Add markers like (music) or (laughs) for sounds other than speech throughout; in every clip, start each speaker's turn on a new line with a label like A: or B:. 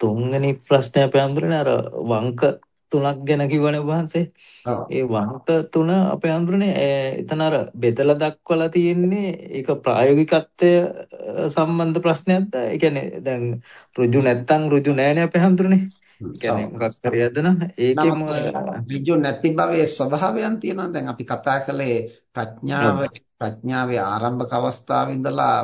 A: තුන්වෙනි ප්‍රශ්නේ අපේ අඳුරනේ අර වංක තුනක් ගැන කිව්වනේ වහන්සේ. ඒ වංක තුන අපේ අඳුරනේ එතන අර බෙදලා දක්වලා තියෙන්නේ ඒක ප්‍රායෝගිකත්වය සම්බන්ධ ප්‍රශ්නයක්ද? ඒ කියන්නේ දැන් ඍජු නැත්තම් ඍජු නෑනේ අපේ අඳුරනේ. කියන්නේ මොකක් හරි යදන ඒකෙම
B: විජු නැති භවයේ ස්වභාවයන් තියෙනවා. දැන් අපි කතා කළේ ප්‍රඥාව ප්‍රඥාවේ ආරම්භක අවස්ථාවේ ඉඳලා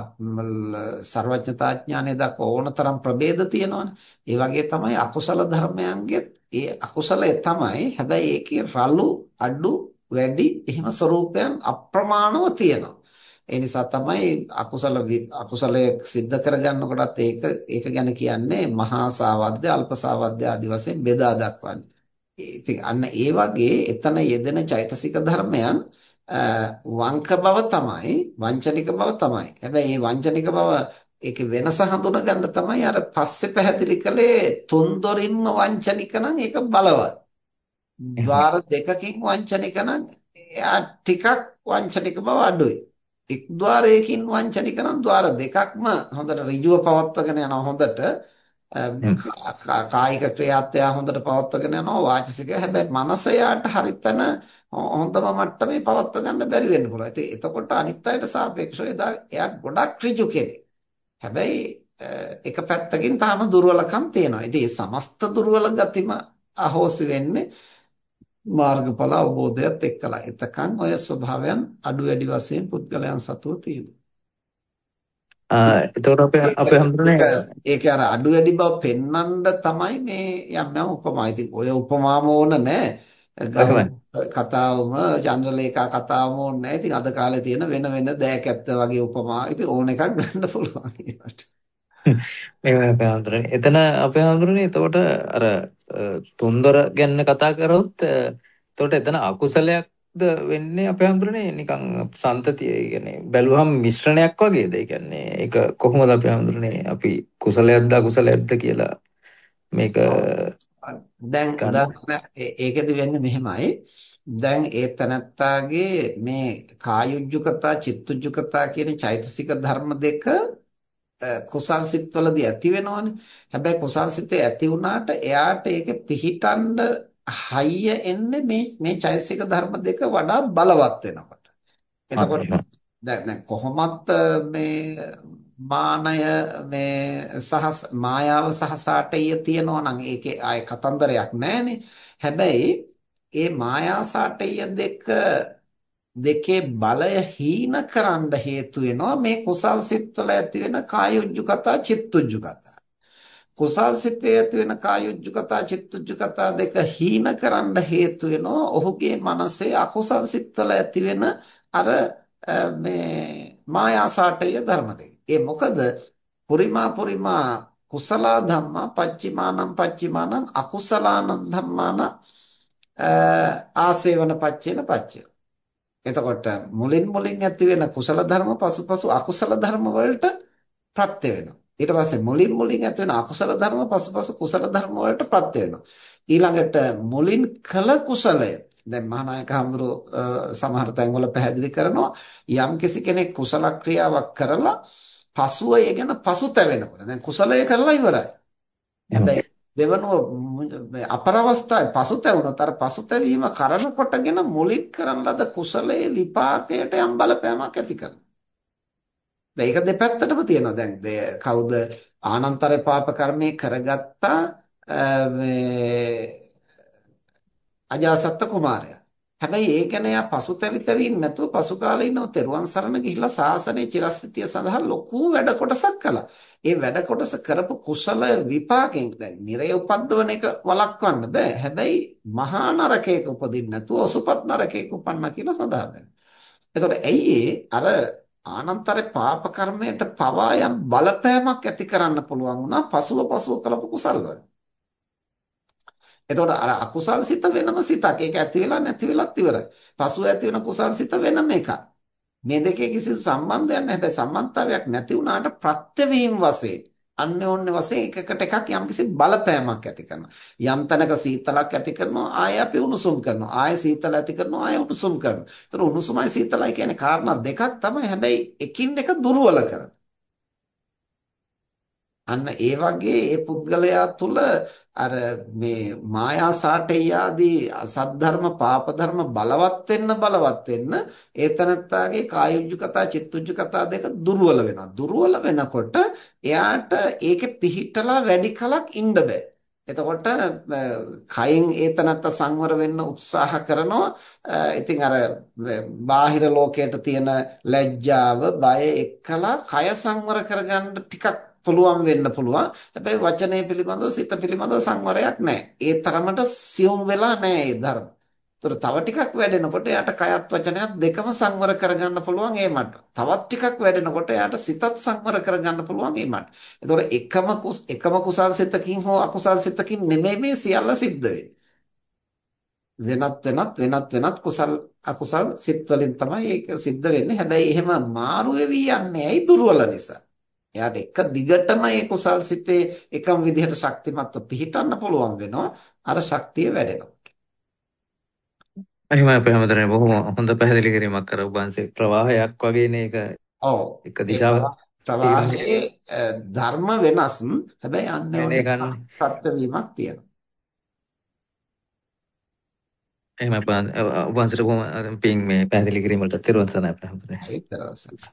B: ਸਰවඥතා ඥානය දක්වා ඕනතරම් ප්‍රභේද තියෙනවානේ. ඒ වගේ තමයි අකුසල ධර්මයන්ගෙත්. ඒ අකුසලය තමයි හැබැයි ඒකේ රළු අඩු වැඩි එහෙම ස්වરૂපයන් අප්‍රමාණව තියෙනවා. ඒ නිසා තමයි අකුසල අකුසලයේ සිද්ධ කරගන්නකොටත් ඒක ඒක ගැන කියන්නේ මහා සාවද්‍ය අල්ප සාවද්‍ය ආදි වශයෙන් බෙදා දක්වන්නේ. ඉතින් අන්න ඒ වගේ එතන යෙදෙන චෛතසික ධර්මයන් වංක බව තමයි වංචනික බව තමයි. හැබැයි මේ වංචනික බව ඒකේ වෙනස හඳුනා ගන්න තමයි අර පස්සේ පැහැදිලි කළේ තුන්දොරින්ම වංචනික නම් ඒක බලවත්. ద్వාර දෙකකින් වංචනික නම් එයා ටිකක් වංචනික බව අඩුයි. එක් ద్వාරයකින් වංචනික නම් ద్వාර දෙකක්ම හොඳට ඍජුව පවත්වගෙන යනවා හොඳට කායික ක්‍රියාත්මය හොඳට පවත්වගෙන යනවා වාචසික හැබැයි මනස යාට හරිතන හොඳම මට්ටමේ පවත්ව ගන්න බැරි වෙන්න පුළුවන්. ඉතින් එතකොට අනිත් අයට සාපේක්ෂව එයා ගොඩක් ඍජු කෙනෙක්. හැබැයි එක පැත්තකින් තාම දුර්වලකම් තියෙනවා. ඉතින් මේ සමස්ත දුර්වල ගතිම අහෝසි වෙන්නේ මාර්ගඵල අවබෝධයත් එක්කලා. එතකන් ඔය ස්වභාවයන් අඩු වැඩි වශයෙන් පුද්ගලයන් සතුව තියෙනවා.
A: එතකොට අපේ අපේ හඳුනන්නේ
B: ඒක අර අඩු වැඩි බව පෙන්වන්න තමයි මේ යම් යම් උපමා. ඉතින් ඔය උපමාම ඕන නෑ. කතාවම චන්ද්‍රලේඛා කතාවම ඕනේ නැහැ. ඉතින් අද කාලේ තියෙන වෙන වෙන දෑකැත්ත වගේ උපමා. ඉතින් ඕන එකක් ගන්න පුළුවන් ඒකට. (laughs)
A: මේ අපේ හඳුරන්නේ. එතන අපේ හඳුරන්නේ එතකොට අර තුන්දොර ගැන කතා කරොත් එතකොට එතන අකුසලයක්ද වෙන්නේ අපේ හඳුරන්නේ නිකන් සන්තතිය. කියන්නේ බැලුවහම මිශ්‍රණයක් වගේද? ඒ කියන්නේ ඒක කොහොමද අපේ හඳුරන්නේ අපි කුසලයක්ද අකුසලයක්ද කියලා මේක
B: දැන් ඒකෙදි වෙන්නේ මෙහෙමයි. දැන් ඒ තනත්තාගේ මේ කායුජ්ජුකතා චිත්තුජ්ජුකතා කියන චෛතසික ධර්ම දෙක කුසල් සිත්වලදී ඇති වෙනවනේ. හැබැයි කුසල් සිතේ ඇති වුණාට එයාට ඒක පිහිටන්න හයිය එන්නේ මේ මේ චෛතසික ධර්ම දෙක වඩා බලවත් වෙනකොට. එතකොට දැන් කොහොමත් මේ මානය මේ සහ මායාව සහ සාටය තියෙනවා නම් ඒකේ ආය කතන්දරයක් නැහැනේ. හැබැයි ඒ මායා සාටය දෙක දෙකේ බලය හීන කරන්න හේතු වෙනවා මේ කුසල් සිත්වල ඇති වෙන කායුජ්ජුකතා චිත්තුජ්ජුකතා. කුසල් සිතේ ඇති වෙන කායුජ්ජුකතා චිත්තුජ්ජුකතා දෙක හීන කරන්න හේතු වෙනවා ඔහුගේ මනසේ අකුසල් සිත්වල ඇති වෙන අර මේ මායා සාටය ධර්ම දෙක. ඒ මොකද පුරිමා පුරිමා කුසල ධම්මා පච්චිමානම් පච්චිමානම් අකුසලානං ධම්මාන ආසේවන පච්චේන පච්චය. එතකොට මුලින් මුලින් ඇති වෙන කුසල ධර්ම පසුපසු අකුසල ධර්ම වලට ප්‍රත්‍ය වෙනවා. ඊට පස්සේ මුලින් මුලින් ඇති වෙන අකුසල ධර්ම පසුපසු කුසල ධර්ම වලට ප්‍රත්‍ය වෙනවා. ඊළඟට මුලින් කළ කුසලය දැන් මහානායක හඳුරු සමහර තැන්වල පැහැදිලි කරනවා යම් කෙනෙක් කුසල ක්‍රියාවක් කරලා පසුව ඒ ගැන පසුතැවෙනකොට දැන් කුසලය කරලා ඉවරයි. හැබැයි දෙවනුව අපරවස්ථාවේ පසුතැවුනොත් අර පසුතැවීම කරන කොටගෙන මුලින් කරන ලද කුසලයේ විපාකයට යම් බලපෑමක් ඇති කරනවා. දැන් ඒක දෙපැත්තටම තියෙනවා. දැන් කවුද ආනන්තර පාප කර්මයේ කරගත්තා මේ අජාසත්ත කුමාරයා. හැබැයි ඒ ගැන එයා පසුතැවිතවි නැතුව පසු කාලේ ඉන්නව තෙරුවන් සරණ ගිහිල්ලා සාසනයේ චිරස්ථිතිය සඳහා ලොකු වැඩ කොටසක් කළා. ඒ වැඩ කොටස කරපු කුසල විපාකෙන් දැන් නිරය උපද්දවන එක වළක්වන්න බෑ. හැබැයි මහා නරකයක උපදින්න නැතුව ඔසුපත් නරකයක උපන්නා කියලා සඳහන් වෙනවා. එතකොට ඇයි අර ආනන්තරේ පාප කර්මයට පවා යම් බලපෑමක් ඇති කරන්න පුළුවන් වුණා පසුව පසුව කළපු කුසල් වල. එතකොට අර අකුසල් සිත වෙනම සිතක්. ඒක ඇති වෙලා නැති වෙලත් ඉවරයි. පසුව ඇති වෙන කුසල් සිත වෙනම එකක්. මේ දෙකේ කිසිදු සම්බන්ධයක් නැහැ. හැබැයි සම්බන්ධතාවයක් නැති වුණාට ප්‍රත්‍යවීම වශයෙන් අන්‍යෝන්‍ය වශයෙන් එකකට එකක් යම්කිසි බලපෑමක් ඇති කරනවා. යම් තැනක සීතලක් ඇති කරනවා ආය අපි උණුසුම් කරනවා. ආය සීතල ඇති කරනවා ආය උණුසුම් කරනවා. ඒතර උණුසුමයි සීතලයි කියන්නේ කාරණා දෙකක් තමයි. හැබැයි එකින් එක දුර්වල කරනවා. අන්න ඒ වගේ ඒ පුද්ගලයා තුල අර මේ මායා සාටේ ආදී සද්ධර්ම පාප ධර්ම බලවත් වෙන්න බලවත් වෙන්න ඒ තනත්තාගේ කායුජ්ජකතා චිත්තුජ්ජකතා දෙක දුර්වල වෙනවා. දුර්වල වෙනකොට එයාට ඒකේ පිහිටලා වැඩි කලක් ඉන්න බෑ. එතකොට කයින් ඒ තනත්ත සංවර වෙන්න උත්සාහ කරනවා. ඉතින් අර බාහිර ලෝකයට තියෙන ලැජ්ජාව බය එක්කලා කය සංවර කරගන්න ටිකක් පුළුවන් වෙන්න පුළුවන්. හැබැයි වචනය පිළිබඳව සිත පිළිබඳව සංවරයක් නැහැ. ඒ තරමට සියුම් වෙලා නැහැ ඒ ධර්ම. ඒතර තව ටිකක් වැඩෙනකොට එයාට කයත් වචනයත් දෙකම සංවර කරගන්න පුළුවන් ඒ මට. තවත් ටිකක් වැඩෙනකොට එයාට සිතත් සංවර කරගන්න පුළුවන් ඒ මට. ඒතර එකම එකම කුසල් සිතකින් හෝ අකුසල් සිතකින් නෙමෙයි මේ සියල්ල සිද්ධ වෙනත් වෙනත් වෙනත් වෙනත් කුසල් අකුසල් සිත් වලින් තමයි ඒක සිද්ධ වෙන්නේ. හැබැයි එහෙම මාරු වෙවි යන්නේ ඇයි දුර්වල නිසා. එයාට එක දිගටම ඒ කුසල් සිතේ එකම විදිහට ශක්තිමත්ව පිහිටන්න පුළුවන් වෙනවා අර ශක්තිය වැඩෙනවා.
A: එහෙමයි අපේ හැමදෙරේ බොහොම හොඳ පැහැදිලි කිරීමක් කර ඔබanse ප්‍රවාහයක් වගේනේ ඒක.
B: ඔව්.
A: එක දිශාවක්
B: ප්‍රවාහයේ ධර්ම වෙනස් හැබැයි අන්‍යෝන්‍ය සත්‍ය වීමක් තියෙනවා.
A: එහෙම ඔබanse බොහොම පින් මේ පැහැදිලි කිරීම වලට තිරුවන් සරණයි අපේ.
B: ඒතරවසක්.